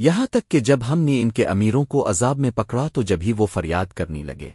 یہاں تک کہ جب ہم نے ان کے امیروں کو عذاب میں پکڑا تو جبھی وہ فریاد کرنے لگے۔